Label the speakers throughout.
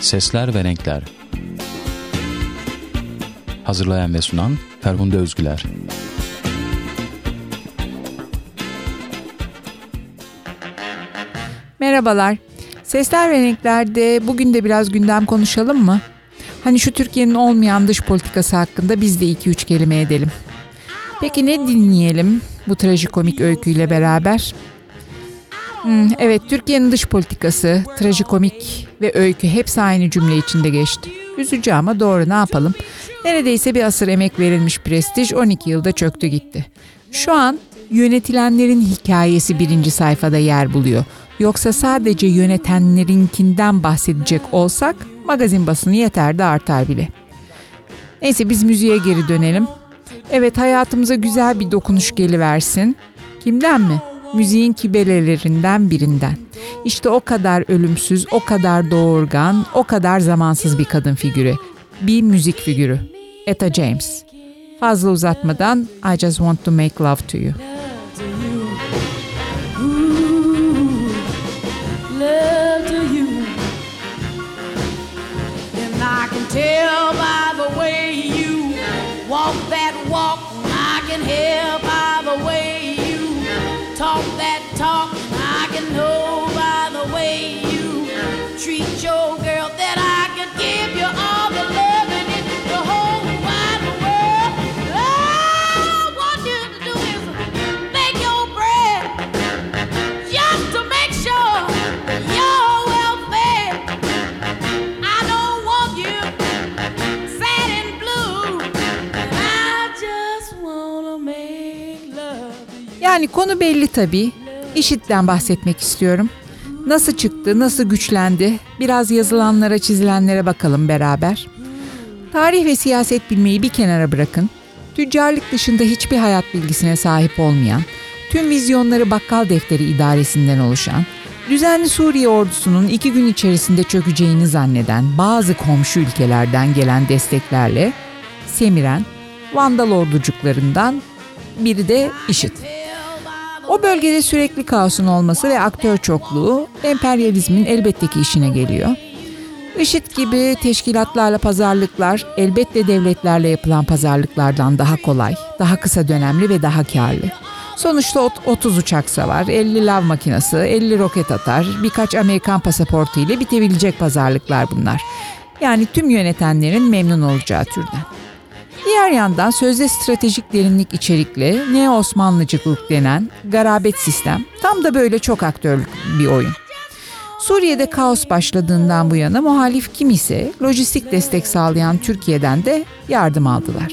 Speaker 1: Sesler ve Renkler Hazırlayan ve sunan Ferhunde Özgüler
Speaker 2: Merhabalar. Sesler ve Renkler'de bugün de biraz gündem konuşalım mı? Hani şu Türkiye'nin olmayan dış politikası hakkında biz de iki üç kelime edelim. Peki ne dinleyelim bu trajikomik öyküyle beraber? Hmm, evet, Türkiye'nin dış politikası, trajikomik ve öykü hepsi aynı cümle içinde geçti. Üzücü ama doğru ne yapalım? Neredeyse bir asır emek verilmiş prestij 12 yılda çöktü gitti. Şu an yönetilenlerin hikayesi birinci sayfada yer buluyor. Yoksa sadece yönetenlerinkinden bahsedecek olsak magazin basını yeter de artar bile. Neyse biz müziğe geri dönelim. Evet hayatımıza güzel bir dokunuş geliversin. Kimden mi? Müziğin kibelelerinden birinden. İşte o kadar ölümsüz, o kadar doğurgan, o kadar zamansız bir kadın figürü. Bir müzik figürü. Etta James. Fazla uzatmadan I just want to make love to you. tell by the way you walk that walk. Talk that talk. I can know by the way you treat Yani konu belli tabii. IŞİD'den bahsetmek istiyorum. Nasıl çıktı, nasıl güçlendi? Biraz yazılanlara, çizilenlere bakalım beraber. Tarih ve siyaset bilmeyi bir kenara bırakın. Tüccarlık dışında hiçbir hayat bilgisine sahip olmayan, tüm vizyonları bakkal defteri idaresinden oluşan, düzenli Suriye ordusunun iki gün içerisinde çökeceğini zanneden bazı komşu ülkelerden gelen desteklerle semiren Vandal orducuklarından biri de IŞİD. O bölgede sürekli kaosun olması ve aktör çokluğu emperyalizmin elbette ki işine geliyor. IŞİD gibi teşkilatlarla pazarlıklar elbette devletlerle yapılan pazarlıklardan daha kolay, daha kısa dönemli ve daha karlı. Sonuçta 30 uçak savar, 50 lav makinesi, 50 roket atar, birkaç Amerikan pasaportu ile bitebilecek pazarlıklar bunlar. Yani tüm yönetenlerin memnun olacağı türden. Diğer yandan sözde stratejik derinlik içerikli ne Osmanlıcılık denen garabet sistem tam da böyle çok aktörlük bir oyun. Suriye'de kaos başladığından bu yana muhalif kim ise lojistik destek sağlayan Türkiye'den de yardım aldılar.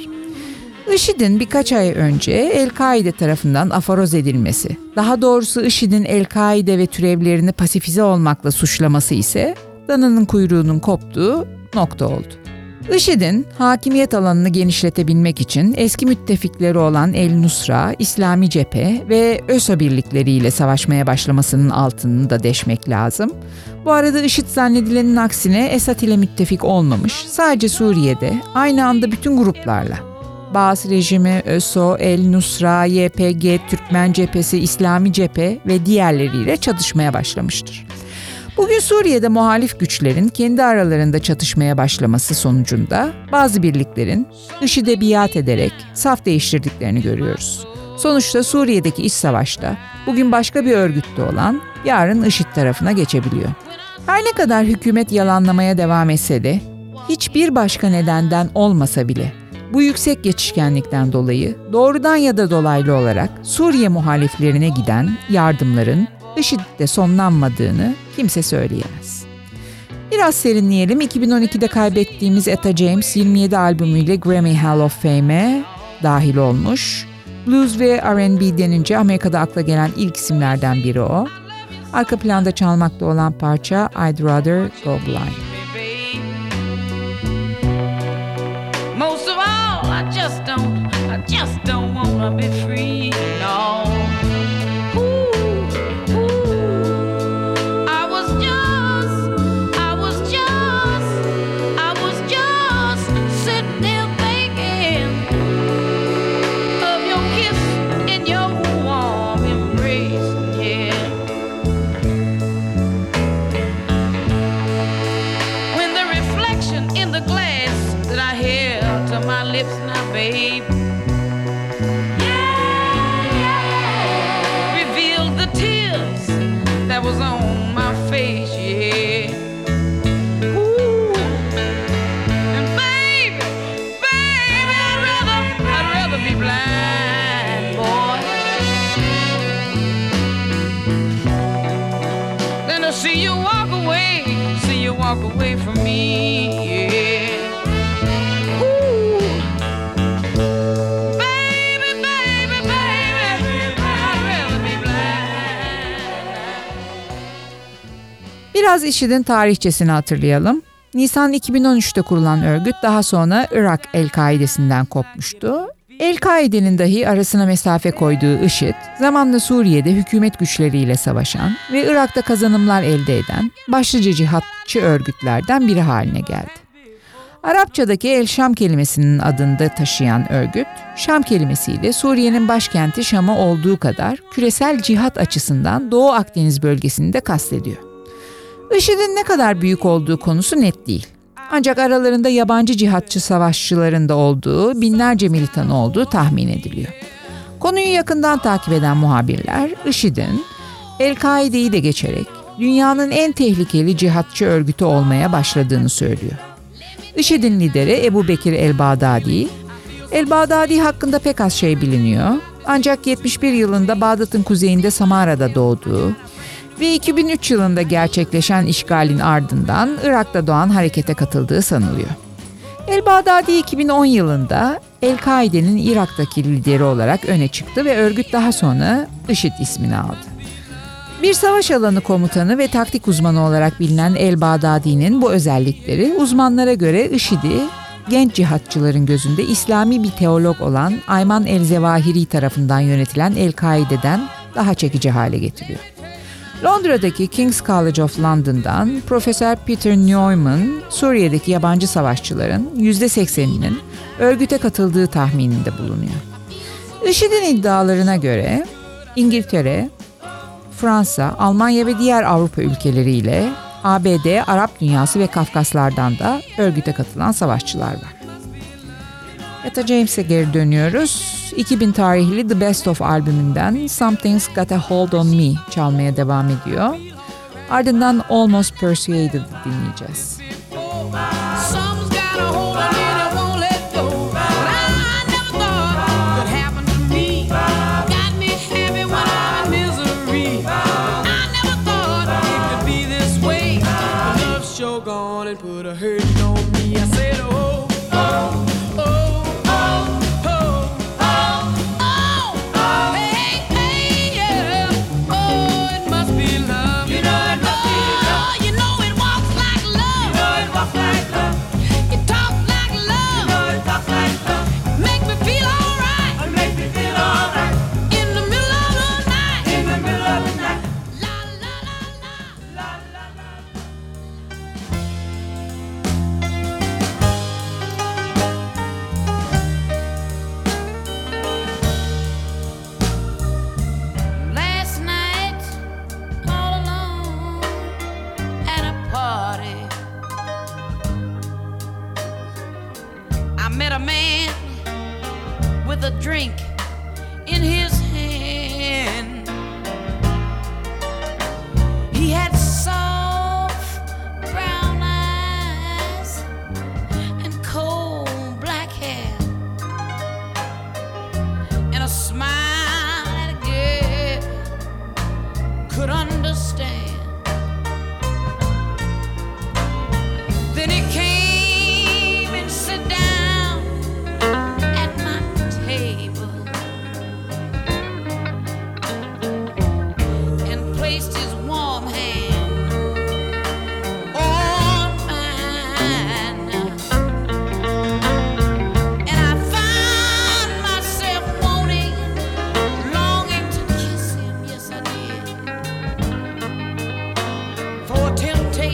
Speaker 2: IŞİD'in birkaç ay önce El-Kaide tarafından aforoz edilmesi, daha doğrusu IŞİD'in El-Kaide ve türevlerini pasifize olmakla suçlaması ise dananın kuyruğunun koptuğu nokta oldu. IŞİD'in hakimiyet alanını genişletebilmek için eski müttefikleri olan El Nusra, İslami Cephe ve ÖSO birlikleriyle savaşmaya başlamasının altını da deşmek lazım. Bu arada IŞİD zannedilenin aksine Esad ile müttefik olmamış, sadece Suriye'de aynı anda bütün gruplarla Baas rejimi, ÖSO, El Nusra, YPG, Türkmen cephesi, İslami cephe ve diğerleriyle çatışmaya başlamıştır. Bugün Suriye'de muhalif güçlerin kendi aralarında çatışmaya başlaması sonucunda bazı birliklerin IŞİD'e biat ederek saf değiştirdiklerini görüyoruz. Sonuçta Suriye'deki iç savaşta bugün başka bir örgütte olan yarın IŞİD tarafına geçebiliyor. Her ne kadar hükümet yalanlamaya devam etse de hiçbir başka nedenden olmasa bile bu yüksek geçişkenlikten dolayı doğrudan ya da dolaylı olarak Suriye muhaliflerine giden yardımların IŞİD'de sonlanmadığını kimse söyleyemez. Biraz serinleyelim. 2012'de kaybettiğimiz Etta James 27 albümüyle Grammy Hall of Fame'e dahil olmuş. Blues ve R&B denince Amerika'da akla gelen ilk isimlerden biri o. Arka planda çalmakta olan parça I'd Rather Go Blind. Most of all, I just don't, I just don't wanna be free, IŞİD'in tarihçesini hatırlayalım. Nisan 2013'te kurulan örgüt daha sonra Irak El-Kaide'sinden kopmuştu. El-Kaide'nin dahi arasına mesafe koyduğu IŞİD, zamanla Suriye'de hükümet güçleriyle savaşan ve Irak'ta kazanımlar elde eden başlıca cihatçı örgütlerden biri haline geldi. Arapçadaki El Şam kelimesinin adında taşıyan örgüt, Şam kelimesiyle Suriye'nin başkenti Şam'a olduğu kadar küresel cihat açısından Doğu Akdeniz bölgesini de kastediyor. IŞİD'in ne kadar büyük olduğu konusu net değil. Ancak aralarında yabancı cihatçı savaşçıların da olduğu, binlerce militan olduğu tahmin ediliyor. Konuyu yakından takip eden muhabirler, IŞİD'in El-Kaide'yi de geçerek dünyanın en tehlikeli cihatçı örgütü olmaya başladığını söylüyor. IŞİD'in lideri Ebu Bekir el-Bağdadi, el-Bağdadi hakkında pek az şey biliniyor. Ancak 71 yılında Bağdat'ın kuzeyinde Samara'da doğduğu ve 2003 yılında gerçekleşen işgalin ardından Irak'ta doğan harekete katıldığı sanılıyor. El-Bağdadi 2010 yılında El-Kaide'nin Irak'taki lideri olarak öne çıktı ve örgüt daha sonra IŞİD ismini aldı. Bir savaş alanı komutanı ve taktik uzmanı olarak bilinen El-Bağdadi'nin bu özellikleri uzmanlara göre IŞİD'i genç cihatçıların gözünde İslami bir teolog olan Ayman el-Zevahiri tarafından yönetilen El-Kaide'den daha çekici hale getiriyor. Londra'daki King's College of London'dan Profesör Peter Neumann, Suriye'deki yabancı savaşçıların %80'inin örgüte katıldığı tahmininde bulunuyor. IŞİD'in iddialarına göre İngiltere, Fransa, Almanya ve diğer Avrupa ülkeleriyle ABD, Arap dünyası ve Kafkaslardan da örgüte katılan savaşçılar var. Etta James'e geri dönüyoruz. 2000 tarihli The Best Of albümünden Something's Got a Hold on Me çalmaya devam ediyor. Ardından Almost Persuaded dinleyeceğiz.
Speaker 3: Some's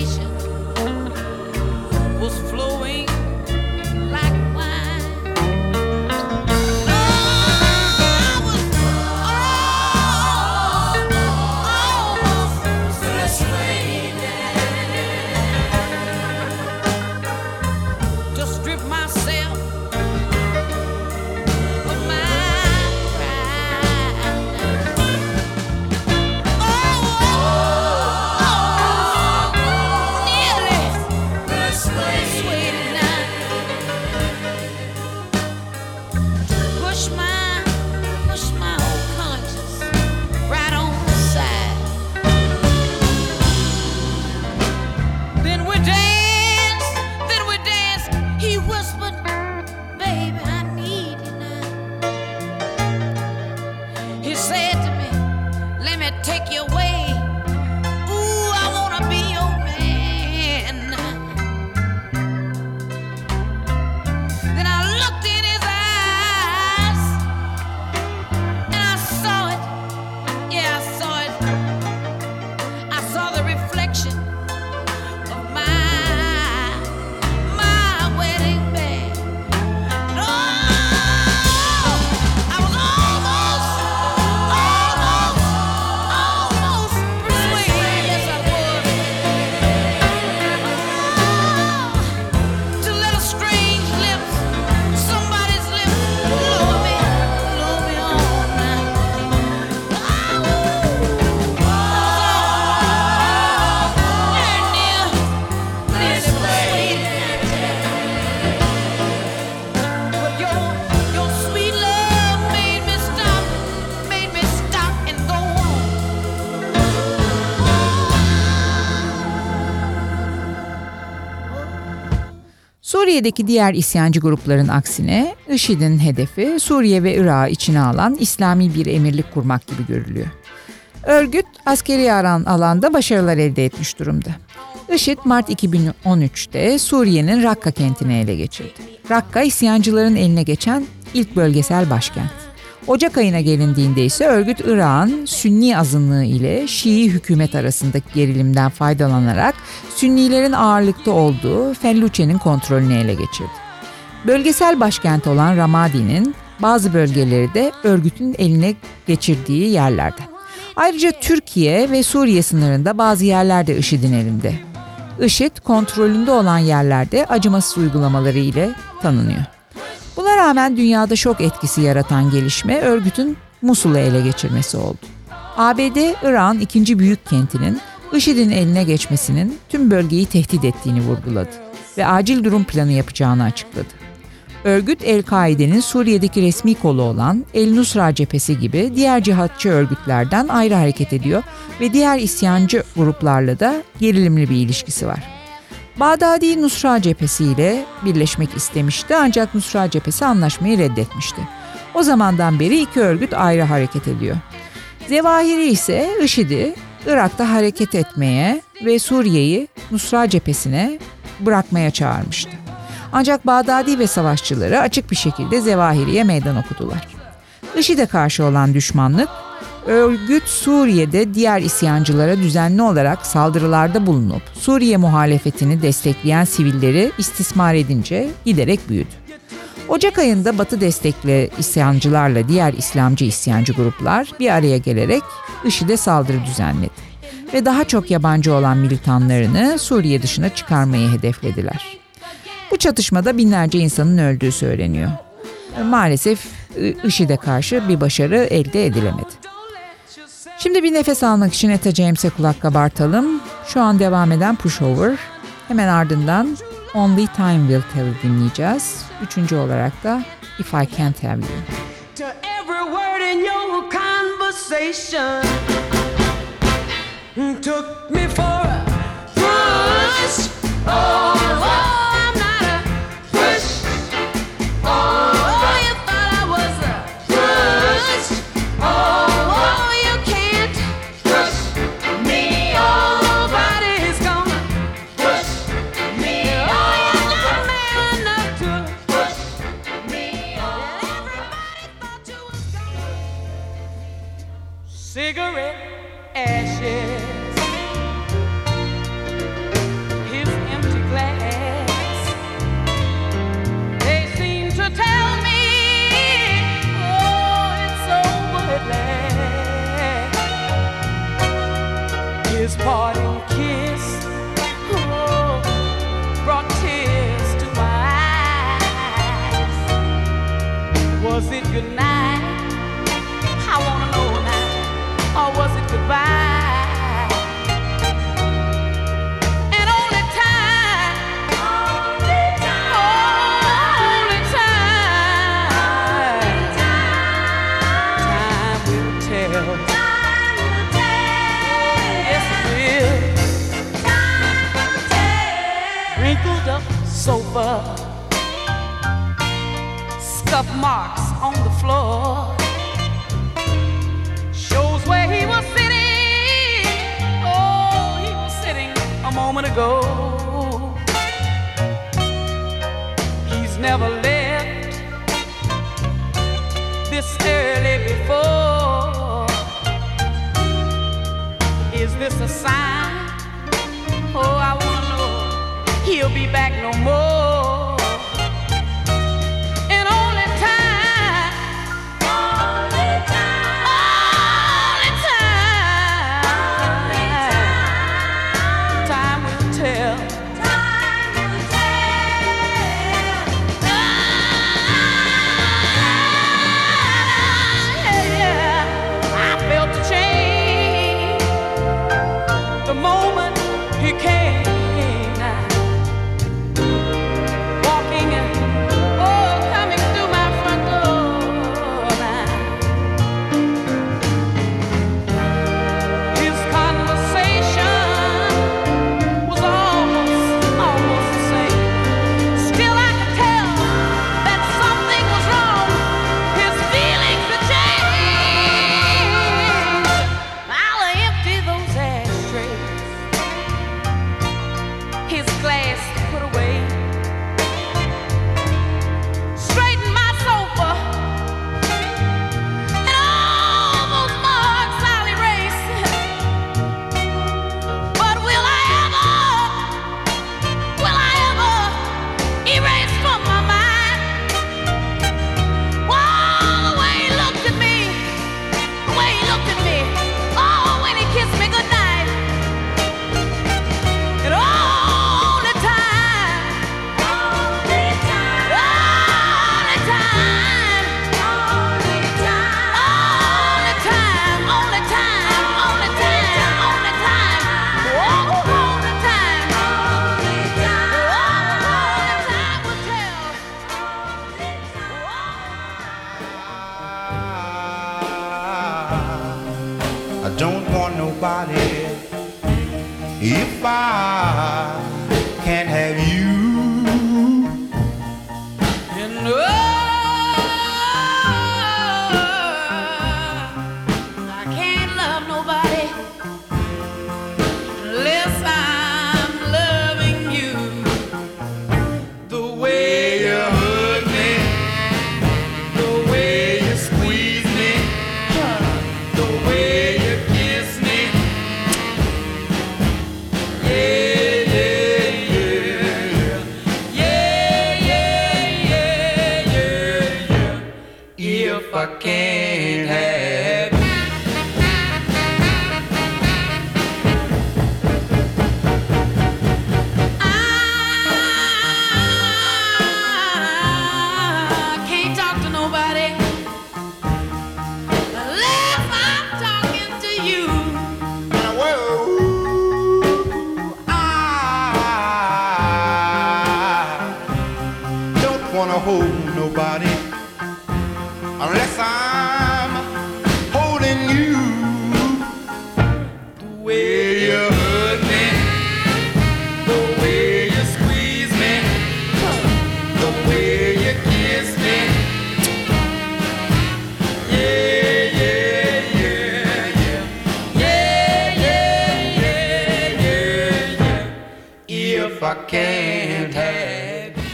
Speaker 3: situation.
Speaker 2: Suriye'deki diğer isyancı grupların aksine IŞİD'in hedefi Suriye ve Irak'ı içine alan İslami bir emirlik kurmak gibi görülüyor. Örgüt askeri aran alanda başarılar elde etmiş durumda. IŞİD Mart 2013'te Suriye'nin Rakka kentini ele geçirdi. Rakka isyancıların eline geçen ilk bölgesel başkent. Ocak ayına gelindiğinde ise örgüt Irak'ın Sünni azınlığı ile Şii hükümet arasındaki gerilimden faydalanarak Sünnilerin ağırlıkta olduğu Felluce'nin kontrolünü ele geçirdi. Bölgesel başkent olan Ramadi'nin bazı bölgeleri de örgütün eline geçirdiği yerlerden. Ayrıca Türkiye ve Suriye sınırında bazı yerlerde IŞİD'in elinde. IŞİD kontrolünde olan yerlerde acımasız uygulamaları ile tanınıyor. Rağmen dünyada şok etkisi yaratan gelişme örgütün Musul'u ele geçirmesi oldu. ABD, İran ikinci büyük kentinin IŞİD'in eline geçmesinin tüm bölgeyi tehdit ettiğini vurguladı ve acil durum planı yapacağını açıkladı. Örgüt El-Kaide'nin Suriye'deki resmi kolu olan El-Nusra cephesi gibi diğer cihatçı örgütlerden ayrı hareket ediyor ve diğer isyancı gruplarla da gerilimli bir ilişkisi var. Bağdadi Nusra cephesi ile birleşmek istemişti ancak Nusra cephesi anlaşmayı reddetmişti. O zamandan beri iki örgüt ayrı hareket ediyor. Zevahiri ise IŞİD'i Irak'ta hareket etmeye ve Suriye'yi Nusra cephesine bırakmaya çağırmıştı. Ancak Bağdadi ve savaşçıları açık bir şekilde Zevahiri'ye meydan okudular. IŞİD'e karşı olan düşmanlık, örgüt Suriye'de diğer isyancılara düzenli olarak saldırılarda bulunup Suriye muhalefetini destekleyen sivilleri istismar edince giderek büyüdü. Ocak ayında Batı destekli isyancılarla diğer İslamcı isyancı gruplar bir araya gelerek IŞİD'e saldırı düzenledi ve daha çok yabancı olan militanlarını Suriye dışına çıkarmayı hedeflediler. Bu çatışmada binlerce insanın öldüğü söyleniyor. Maalesef IŞİD'e karşı bir başarı elde edilemedi. Şimdi bir nefes almak için Etta James'e kulak kabartalım. Şu an devam eden Pushover. Hemen ardından Only Time Will Tell dinleyeceğiz. Üçüncü olarak da If I Can't Have You. To every word in your conversation Took me for a push. Oh.
Speaker 3: cigarette
Speaker 4: ashes, his empty glass. They seem to tell me, oh, it's over at last. His parting kiss, oh, brought tears to my eyes. Was it good night? over. Scuff marks on the floor. Shows where he was sitting. Oh, he was sitting a moment ago. He's never left this early before. Is this a sign? Oh, I wanna know. He'll be back no more. don't want nobody.
Speaker 2: If I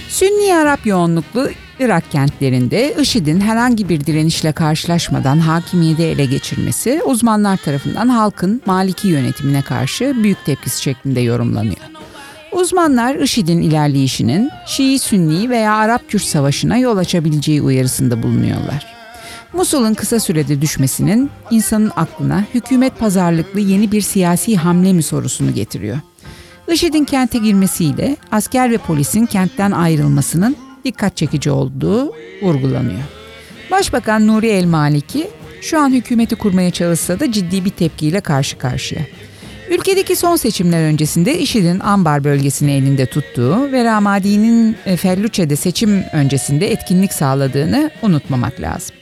Speaker 2: Sünni Arap yoğunluklu Irak kentlerinde IŞİD'in herhangi bir direnişle karşılaşmadan hakimiyeti ele geçirmesi uzmanlar tarafından halkın Maliki yönetimine karşı büyük tepkisi şeklinde yorumlanıyor. Uzmanlar IŞİD'in ilerleyişinin Şii-Sünni veya Arap-Kürt savaşına yol açabileceği uyarısında bulunuyorlar. Musul'un kısa sürede düşmesinin insanın aklına hükümet pazarlıklı yeni bir siyasi hamle mi sorusunu getiriyor. IŞİD'in kente girmesiyle asker ve polisin kentten ayrılmasının dikkat çekici olduğu vurgulanıyor. Başbakan Nuri El Maliki şu an hükümeti kurmaya çalışsa da ciddi bir tepkiyle karşı karşıya. Ülkedeki son seçimler öncesinde IŞİD'in Ambar bölgesini elinde tuttuğu ve Ramadi'nin e, Felluce'de seçim öncesinde etkinlik sağladığını unutmamak lazım.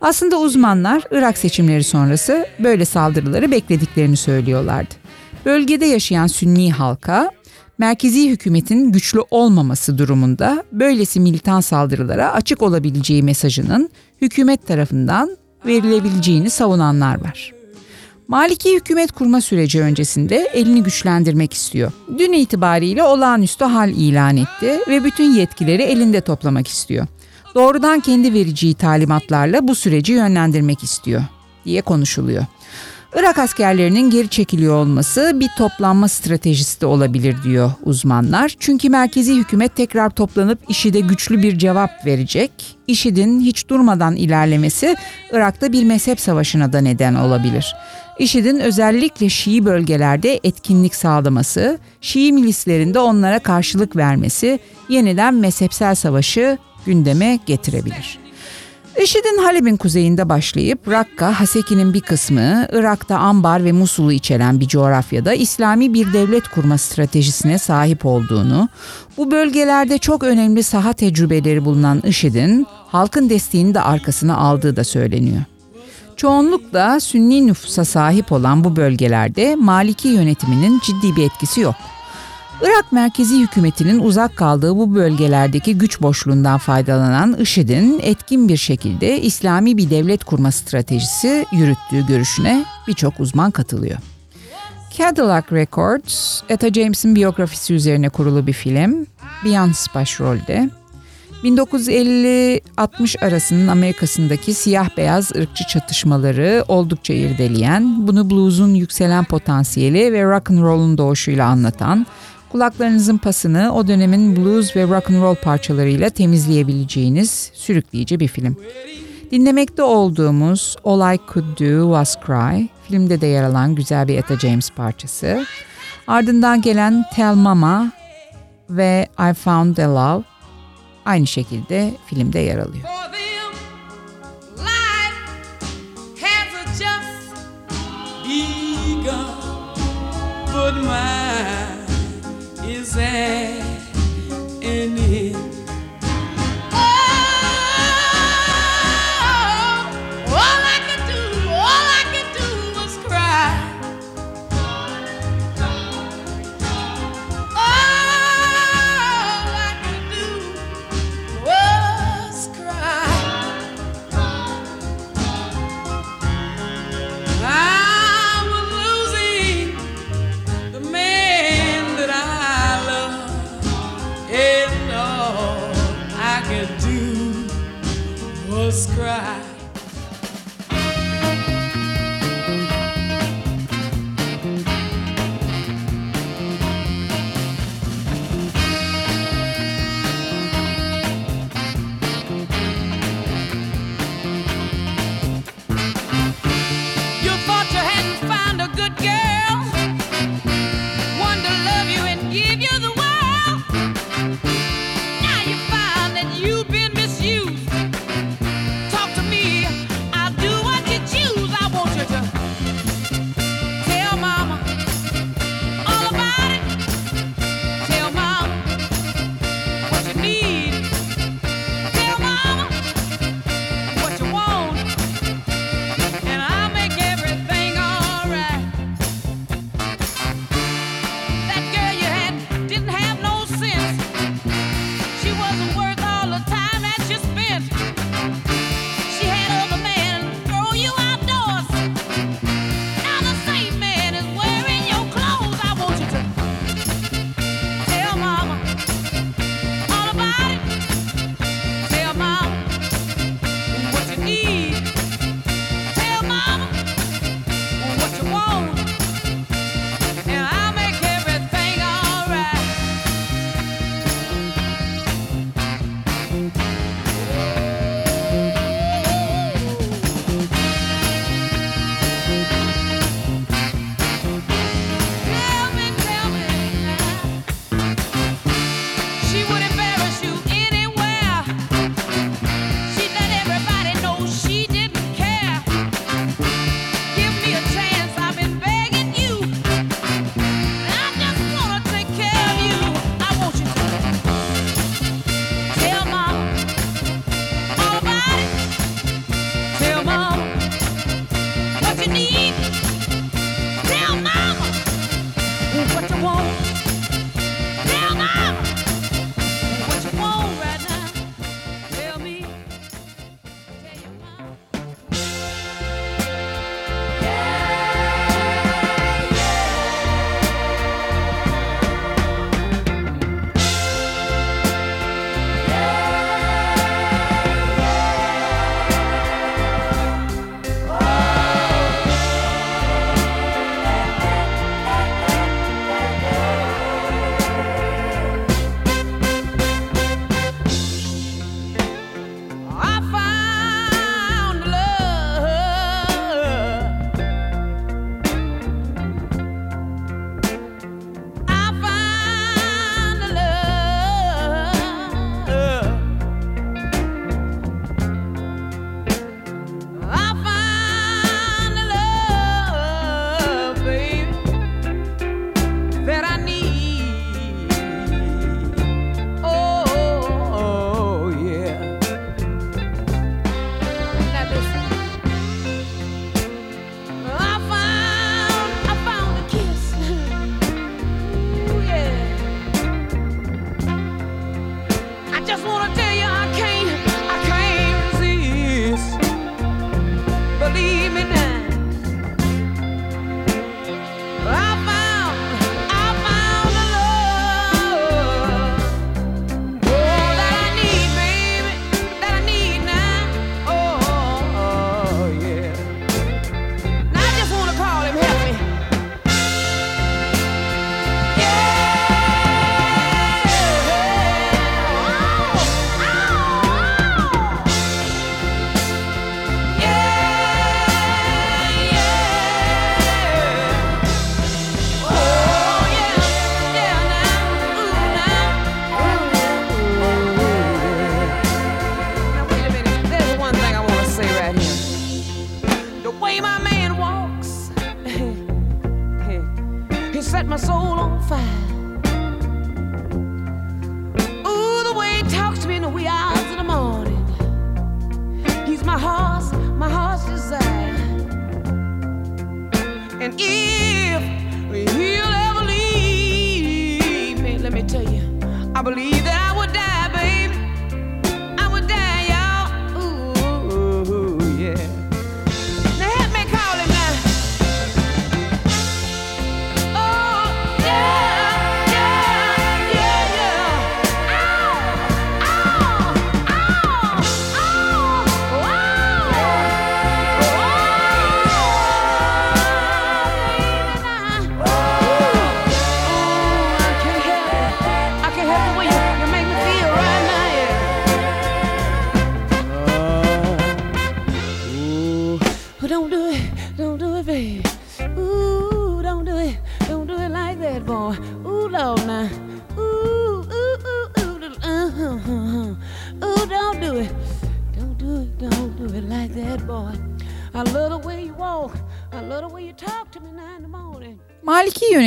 Speaker 2: Aslında uzmanlar Irak seçimleri sonrası böyle saldırıları beklediklerini söylüyorlardı. Bölgede yaşayan Sünni halka merkezi hükümetin güçlü olmaması durumunda böylesi militan saldırılara açık olabileceği mesajının hükümet tarafından verilebileceğini savunanlar var. Maliki hükümet kurma süreci öncesinde elini güçlendirmek istiyor. Dün itibariyle olağanüstü hal ilan etti ve bütün yetkileri elinde toplamak istiyor. Doğrudan kendi vereceği talimatlarla bu süreci yönlendirmek istiyor diye konuşuluyor. Irak askerlerinin geri çekiliyor olması bir toplanma stratejisi de olabilir diyor uzmanlar. Çünkü merkezi hükümet tekrar toplanıp IŞİD'e güçlü bir cevap verecek. IŞİD'in hiç durmadan ilerlemesi Irak'ta bir mezhep savaşına da neden olabilir. IŞİD'in özellikle Şii bölgelerde etkinlik sağlaması, Şii milislerinde onlara karşılık vermesi yeniden mezhepsel savaşı gündeme getirebilir. IŞİD'in Halep'in kuzeyinde başlayıp Rakka, Haseki'nin bir kısmı, Irak'ta Ambar ve Musul'u içeren bir coğrafyada İslami bir devlet kurma stratejisine sahip olduğunu, bu bölgelerde çok önemli saha tecrübeleri bulunan IŞİD'in halkın desteğini de arkasına aldığı da söyleniyor. Çoğunlukla Sünni nüfusa sahip olan bu bölgelerde Maliki yönetiminin ciddi bir etkisi yok. Irak merkezi hükümetinin uzak kaldığı bu bölgelerdeki güç boşluğundan faydalanan IŞİD'in etkin bir şekilde İslami bir devlet kurma stratejisi yürüttüğü görüşüne birçok uzman katılıyor. Cadillac Records, Etta James'in biyografisi üzerine kurulu bir film. Beyoncé başrolde. 1950-60 arasının Amerika'sındaki siyah beyaz ırkçı çatışmaları oldukça irdeleyen, bunu blues'un yükselen potansiyeli ve rock and roll'un doğuşuyla anlatan, kulaklarınızın pasını o dönemin blues ve rock and roll parçalarıyla temizleyebileceğiniz sürükleyici bir film. Dinlemekte olduğumuz All I Could Do Was Cry, filmde de yer alan güzel bir Etta James parçası. Ardından gelen Tell Mama ve I Found a Love aynı şekilde filmde yer alıyor.
Speaker 3: But mine
Speaker 2: say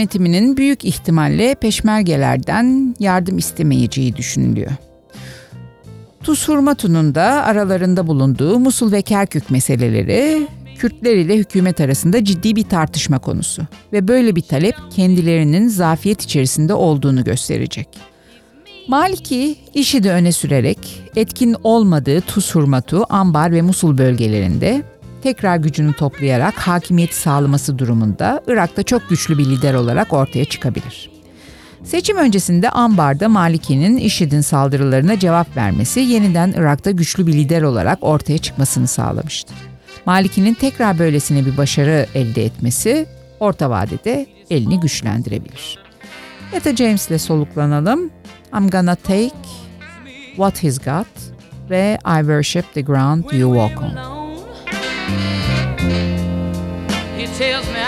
Speaker 2: yönetiminin büyük ihtimalle peşmergelerden yardım istemeyeceği düşünülüyor. Tuz Hurmatu'nun da aralarında bulunduğu Musul ve Kerkük meseleleri Kürtler ile hükümet arasında ciddi bir tartışma konusu ve böyle bir talep kendilerinin zafiyet içerisinde olduğunu gösterecek. Maliki işi de öne sürerek etkin olmadığı Tuz Hurmatu, Ambar ve Musul bölgelerinde tekrar gücünü toplayarak hakimiyeti sağlaması durumunda Irak'ta çok güçlü bir lider olarak ortaya çıkabilir. Seçim öncesinde Ambar'da Maliki'nin IŞİD'in saldırılarına cevap vermesi yeniden Irak'ta güçlü bir lider olarak ortaya çıkmasını sağlamıştı. Maliki'nin tekrar böylesine bir başarı elde etmesi orta vadede elini güçlendirebilir. Etta James'le soluklanalım. I'm gonna take what he's got ve I worship the ground you walk on.
Speaker 3: He tells me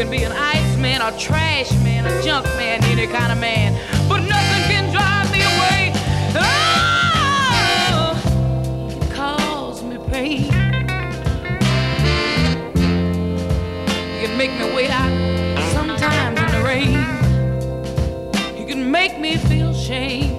Speaker 3: can be an ice man, a trash man, a junk man, any kind of man. But nothing can drive me away. Oh, he cause me pain. He can make me wait out sometimes in the rain. He can make me feel shame.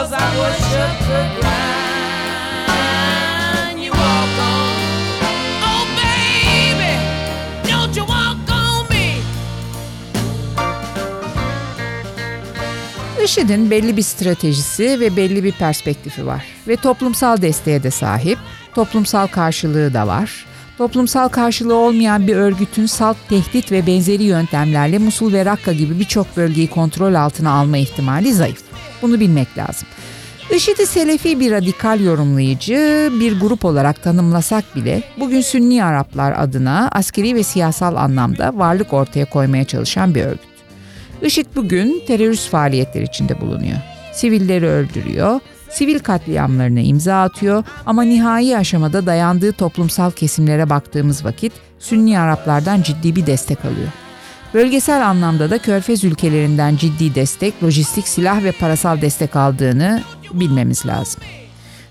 Speaker 3: Cause I worship the ground. Oh.
Speaker 2: IŞİD'in belli bir stratejisi ve belli bir perspektifi var ve toplumsal desteğe de sahip, toplumsal karşılığı da var. Toplumsal karşılığı olmayan bir örgütün salt tehdit ve benzeri yöntemlerle Musul ve Rakka gibi birçok bölgeyi kontrol altına alma ihtimali zayıf. Bunu bilmek lazım. IŞİD'i Selefi bir radikal yorumlayıcı bir grup olarak tanımlasak bile bugün Sünni Araplar adına askeri ve siyasal anlamda varlık ortaya koymaya çalışan bir örgüt. IŞİD bugün terörist faaliyetler içinde bulunuyor. Sivilleri öldürüyor, sivil katliamlarına imza atıyor ama nihai aşamada dayandığı toplumsal kesimlere baktığımız vakit Sünni Araplardan ciddi bir destek alıyor. Bölgesel anlamda da Körfez ülkelerinden ciddi destek, lojistik, silah ve parasal destek aldığını bilmemiz lazım.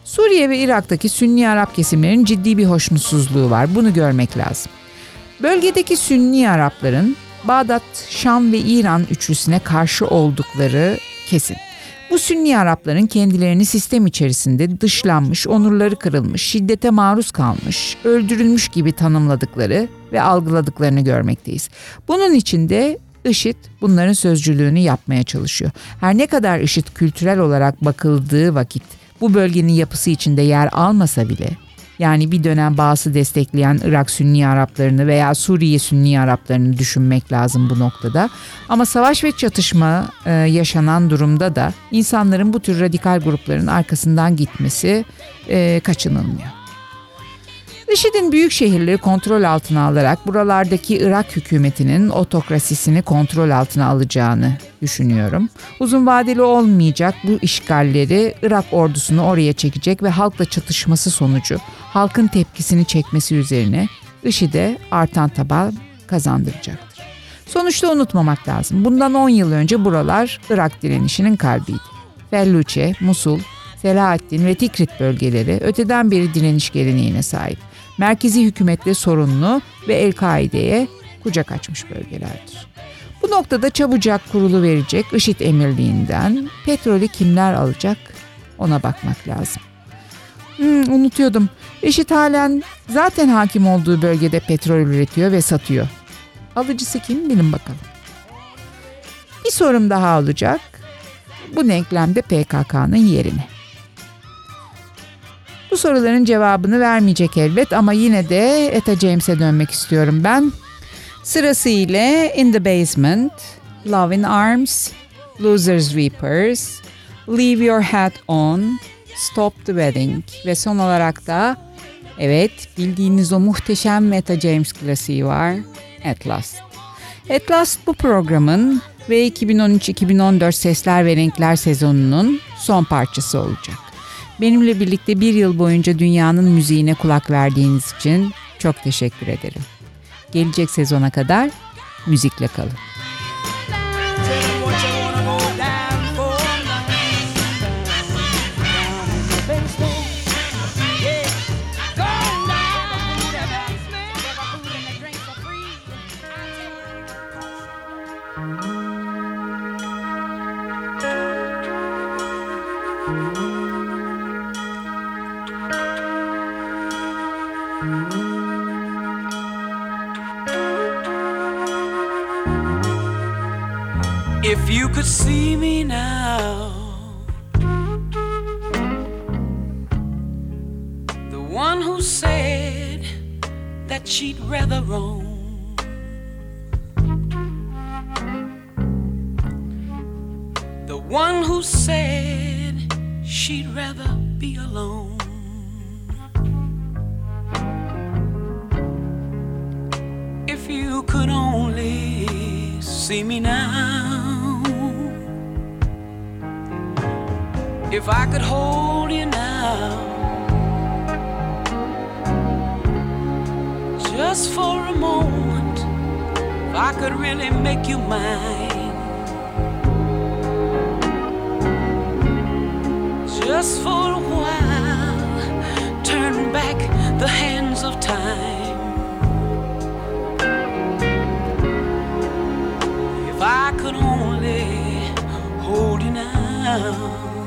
Speaker 2: Suriye ve Irak'taki Sünni Arap kesimlerin ciddi bir hoşnutsuzluğu var. Bunu görmek lazım. Bölgedeki Sünni Arapların Bağdat, Şam ve İran üçlüsüne karşı oldukları kesin. Bu Sünni Arapların kendilerini sistem içerisinde dışlanmış, onurları kırılmış, şiddete maruz kalmış, öldürülmüş gibi tanımladıkları ve algıladıklarını görmekteyiz. Bunun içinde IŞİD bunların sözcülüğünü yapmaya çalışıyor. Her ne kadar IŞİD kültürel olarak bakıldığı vakit bu bölgenin yapısı içinde yer almasa bile yani bir dönem Bağıs'ı destekleyen Irak Sünni Araplarını veya Suriye Sünni Araplarını düşünmek lazım bu noktada. Ama savaş ve çatışma e, yaşanan durumda da insanların bu tür radikal grupların arkasından gitmesi e, kaçınılmıyor. IŞİD'in büyük şehirleri kontrol altına alarak buralardaki Irak hükümetinin otokrasisini kontrol altına alacağını düşünüyorum. Uzun vadeli olmayacak bu işgalleri Irak ordusunu oraya çekecek ve halkla çatışması sonucu halkın tepkisini çekmesi üzerine IŞİD'e artan taban kazandıracaktır. Sonuçta unutmamak lazım. Bundan 10 yıl önce buralar Irak direnişinin kalbiydi. Felluce, Musul, Selahaddin ve Tikrit bölgeleri öteden beri direniş geleneğine sahip. Merkezi hükümetle sorunlu ve El-Kaide'ye kucak açmış bölgelerdir. Bu noktada çabucak kurulu verecek IŞİD emirliğinden petrolü kimler alacak ona bakmak lazım. Hmm, unutuyordum. IŞİD halen zaten hakim olduğu bölgede petrol üretiyor ve satıyor. Alıcısı kim bilin bakalım. Bir sorum daha olacak. Bu denklemde PKK'nın yerine. Bu soruların cevabını vermeyecek elbet ama yine de Etta James'e dönmek istiyorum ben. Sırası ile In the Basement, Love in Arms, Losers Reapers, Leave Your Hat On, Stop the Wedding ve son olarak da evet bildiğiniz o muhteşem Etta James klasiği var At Last. At Last bu programın ve 2013-2014 Sesler ve Renkler sezonunun son parçası olacak. Benimle birlikte bir yıl boyunca dünyanın müziğine kulak verdiğiniz için çok teşekkür ederim. Gelecek sezona kadar müzikle kalın.
Speaker 3: down.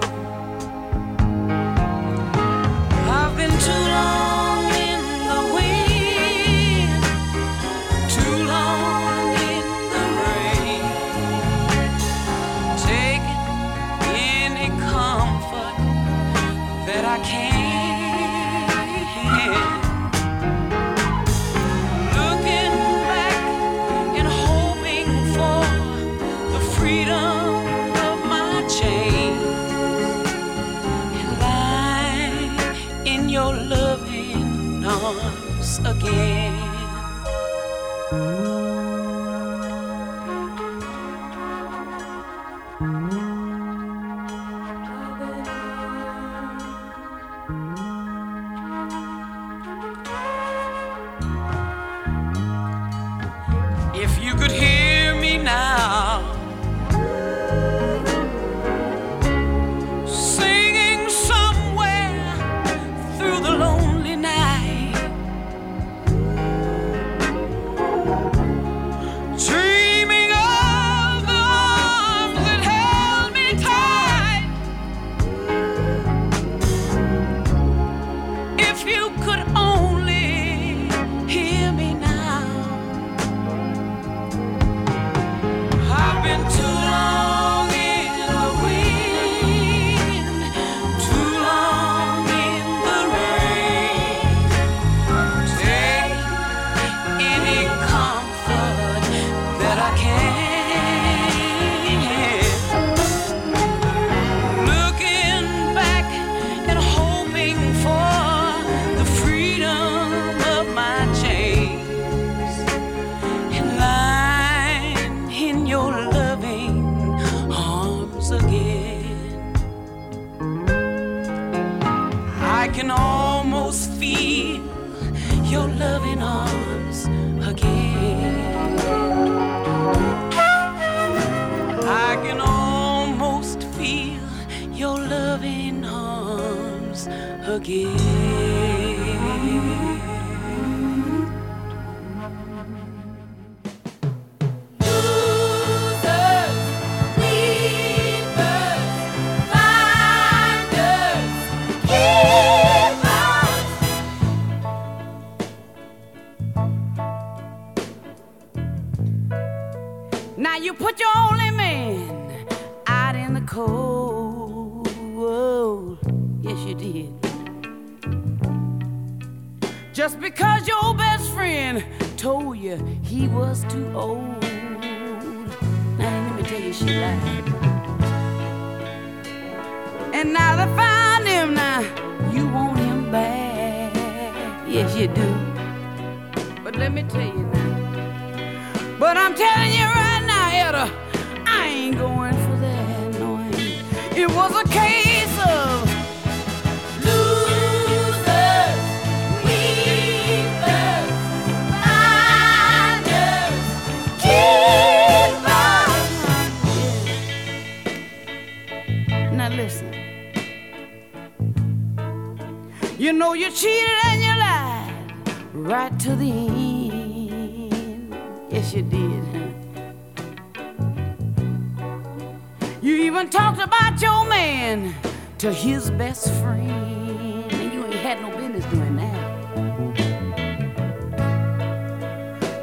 Speaker 3: Yes, you do. But let me tell you now. But I'm telling you right now, Etta, I ain't going for that, no, I. It was a case of. You know you cheated right to the end. Yes, you did. You even talked about your man to his best friend, and you ain't had no business doing that.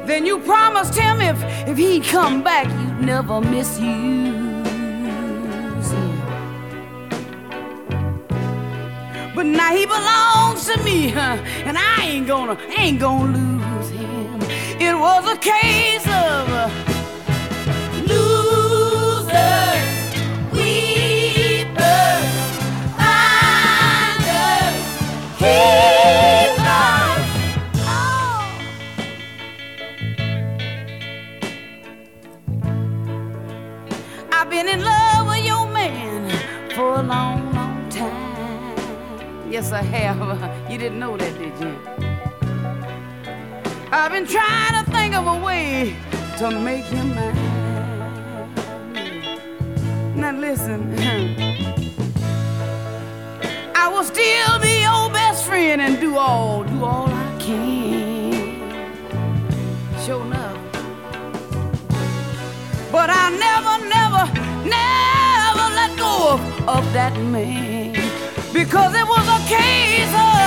Speaker 3: Then you promised him if if he'd come back, you'd never miss him. But now he belongs to me, huh? And I ain't gonna, ain't gonna lose him. It was a case of losers, weepers, finders, keepers. Yes, I have. You didn't know that, did you? I've been trying to think of a way to make him mine. Now listen, I will still be your best friend and do all, do all I can. Sure enough. But I never, never, never let go of, of that man because it was a case of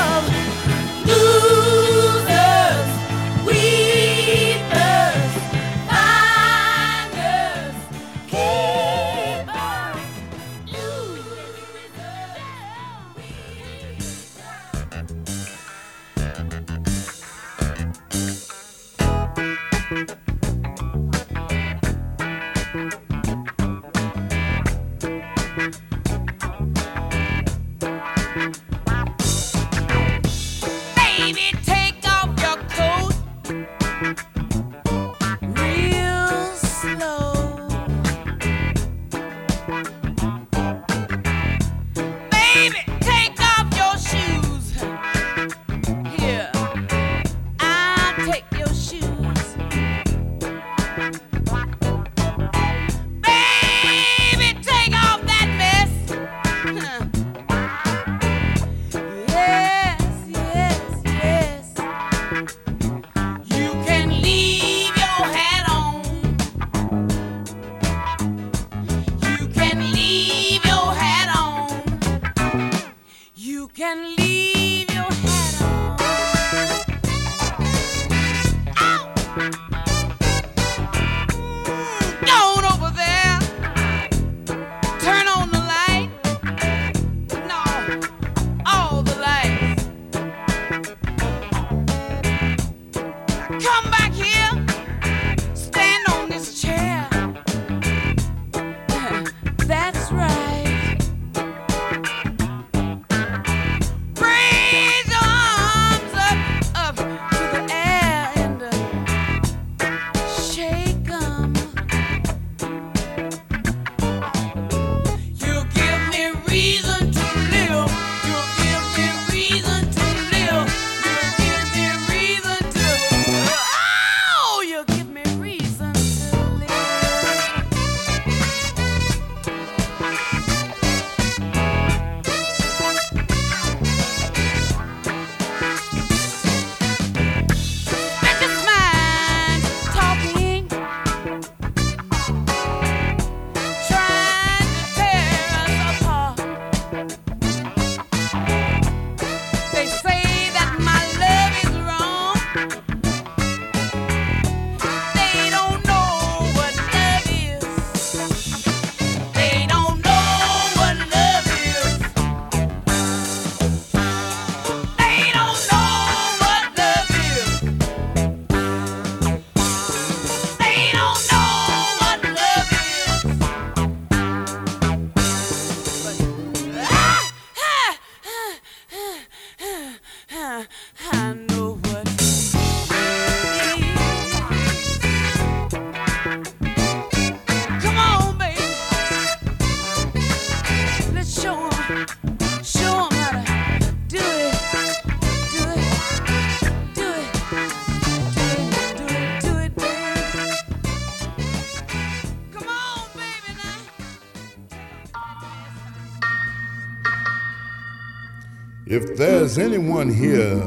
Speaker 5: there's anyone here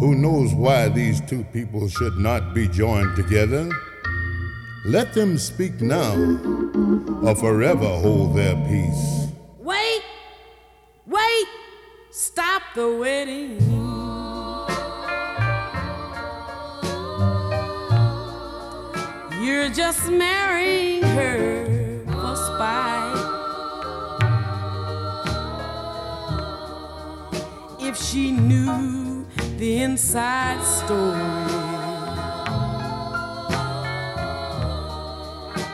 Speaker 5: who knows why these two people should not be joined together, let them speak now or forever hold their peace.
Speaker 3: Wait, wait, stop the wedding. You're just marrying her. she knew the inside story.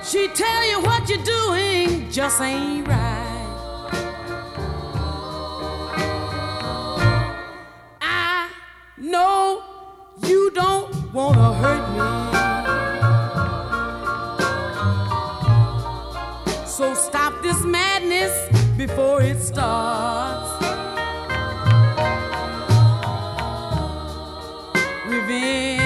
Speaker 3: She tell you what you're doing just ain't right. bem.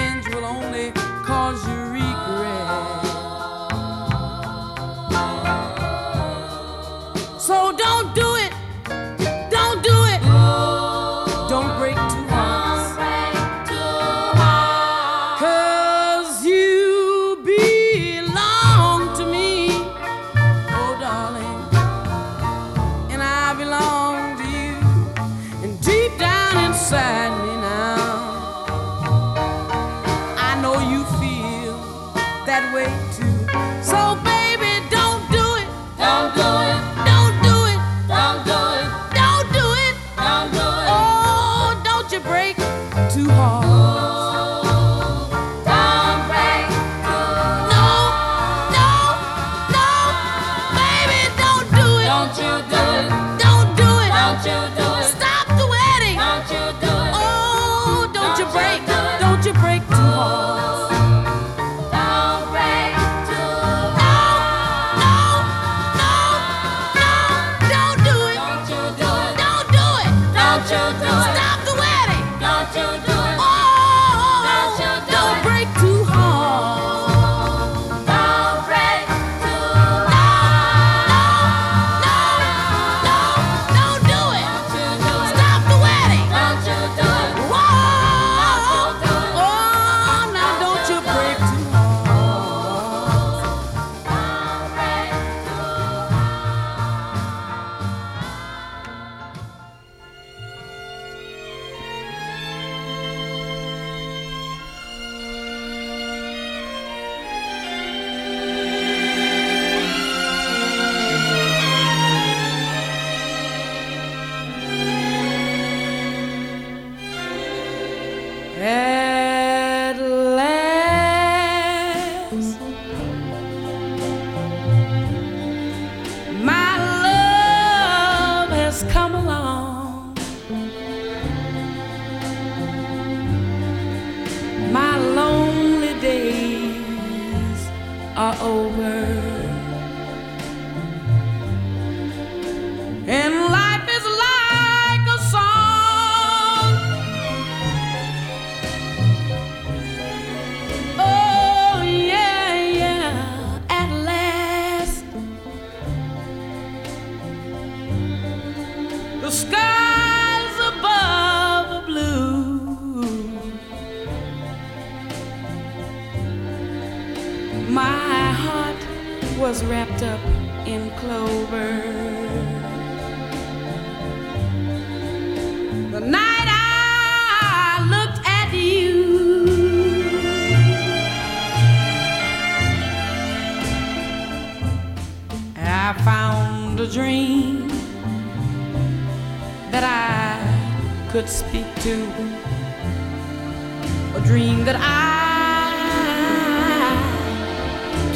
Speaker 3: a dream that I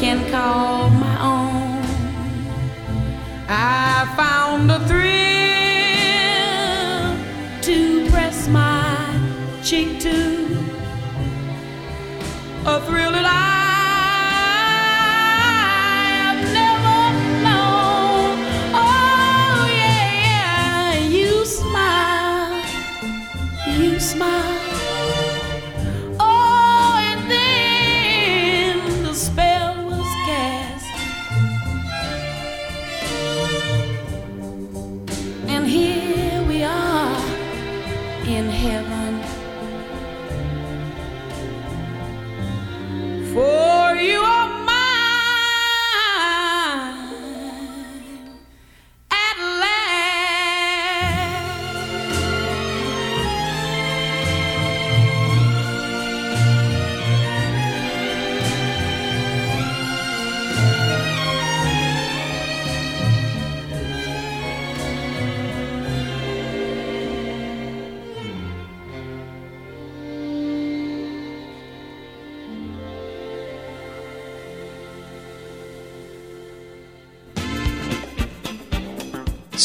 Speaker 3: can call my own. I found a thrill to press my cheek to a thrill that I.